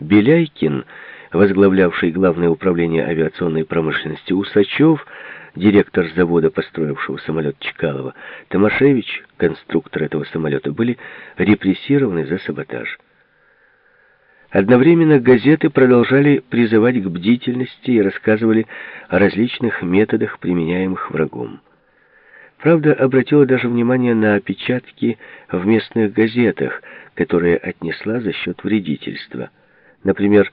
Беляйкин, возглавлявший Главное управление авиационной промышленности, Усачев, директор завода, построившего самолет Чкалова, Томашевич, конструктор этого самолета, были репрессированы за саботаж. Одновременно газеты продолжали призывать к бдительности и рассказывали о различных методах, применяемых врагом. Правда обратила даже внимание на опечатки в местных газетах, которые отнесла за счет вредительства. Например,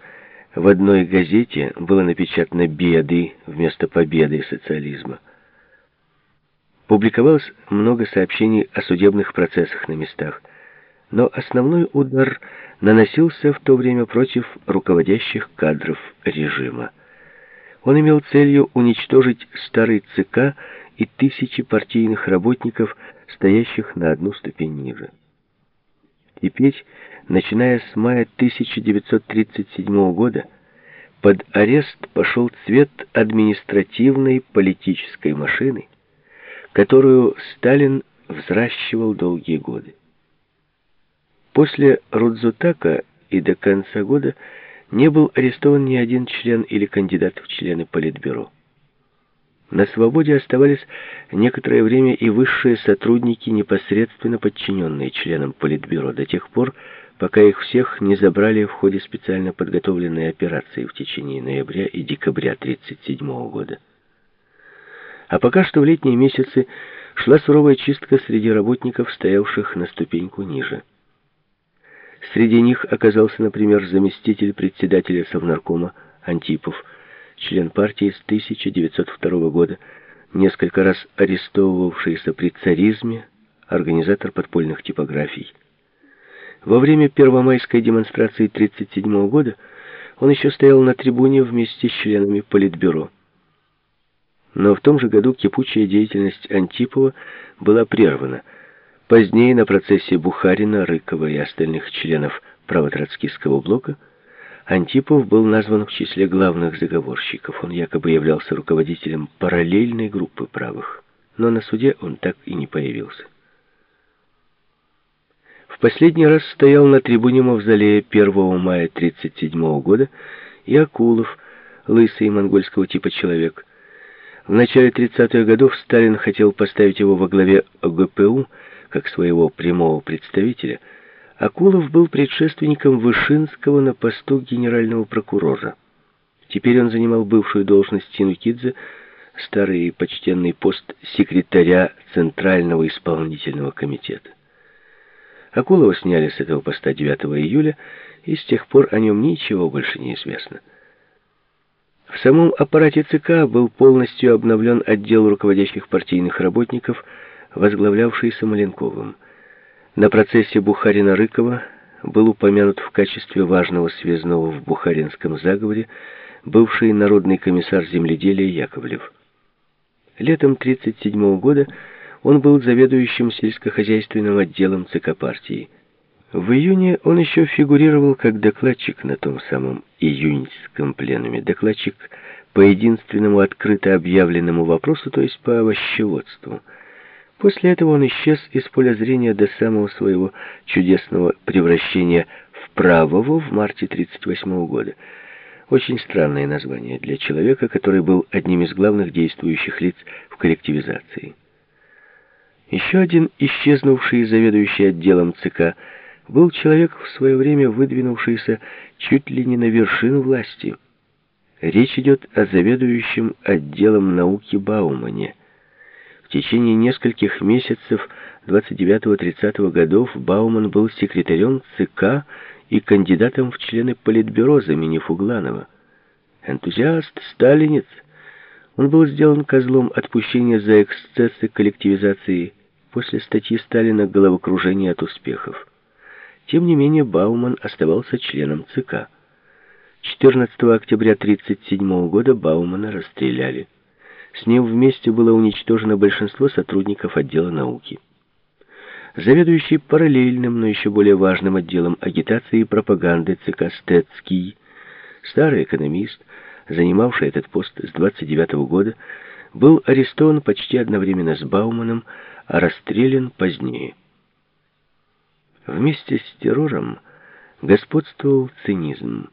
в одной газете было напечатано «беды» вместо «победы» социализма. Публиковалось много сообщений о судебных процессах на местах, но основной удар наносился в то время против руководящих кадров режима. Он имел целью уничтожить старый ЦК и тысячи партийных работников, стоящих на одну ступень ниже. Теперь, начиная с мая 1937 года, под арест пошел цвет административной политической машины, которую Сталин взращивал долгие годы. После Рудзутака и до конца года не был арестован ни один член или кандидат в члены Политбюро. На свободе оставались некоторое время и высшие сотрудники, непосредственно подчиненные членам Политбюро, до тех пор, пока их всех не забрали в ходе специально подготовленной операции в течение ноября и декабря 1937 года. А пока что в летние месяцы шла суровая чистка среди работников, стоявших на ступеньку ниже. Среди них оказался, например, заместитель председателя Совнаркома Антипов, член партии с 1902 года, несколько раз арестовывавшийся при царизме, организатор подпольных типографий. Во время первомайской демонстрации 1937 года он еще стоял на трибуне вместе с членами Политбюро. Но в том же году кипучая деятельность Антипова была прервана. Позднее на процессе Бухарина, Рыкова и остальных членов правотроцкистского блока – Антипов был назван в числе главных заговорщиков. Он якобы являлся руководителем параллельной группы правых, но на суде он так и не появился. Последний раз стоял на трибуне Мавзолея 1 мая 1937 года и Акулов, лысый монгольского типа человек. В начале 30-х годов Сталин хотел поставить его во главе ОГПУ, как своего прямого представителя – Акулов был предшественником Вышинского на посту генерального прокурора. Теперь он занимал бывшую должность Тинукидзе, старый и почтенный пост секретаря Центрального исполнительного комитета. Акулова сняли с этого поста 9 июля, и с тех пор о нем ничего больше не известно. В самом аппарате ЦК был полностью обновлен отдел руководящих партийных работников, возглавлявшийся Маленковым. На процессе Бухарина-Рыкова был упомянут в качестве важного связного в Бухаринском заговоре бывший народный комиссар земледелия Яковлев. Летом 1937 года он был заведующим сельскохозяйственным отделом ЦК партии. В июне он еще фигурировал как докладчик на том самом июньском пленуме. Докладчик по единственному открыто объявленному вопросу, то есть по овощеводству – После этого он исчез из поля зрения до самого своего чудесного превращения в правого в марте 1938 года. Очень странное название для человека, который был одним из главных действующих лиц в коллективизации. Еще один исчезнувший заведующий отделом ЦК был человек, в свое время выдвинувшийся чуть ли не на вершину власти. Речь идет о заведующем отделом науки Баумане – течение нескольких месяцев 29-30 годов Бауман был секретарем ЦК и кандидатом в члены Политбюро, заменив Угланова. Энтузиаст, сталинец, он был сделан козлом отпущения за эксцессы коллективизации после статьи Сталина «Головокружение от успехов». Тем не менее, Бауман оставался членом ЦК. 14 октября 1937 года Баумана расстреляли. С ним вместе было уничтожено большинство сотрудников отдела науки. Заведующий параллельным, но еще более важным отделом агитации и пропаганды ЦК Стецкий, старый экономист, занимавший этот пост с 29 -го года, был арестован почти одновременно с Бауманом, а расстрелян позднее. Вместе с террором господствовал цинизм.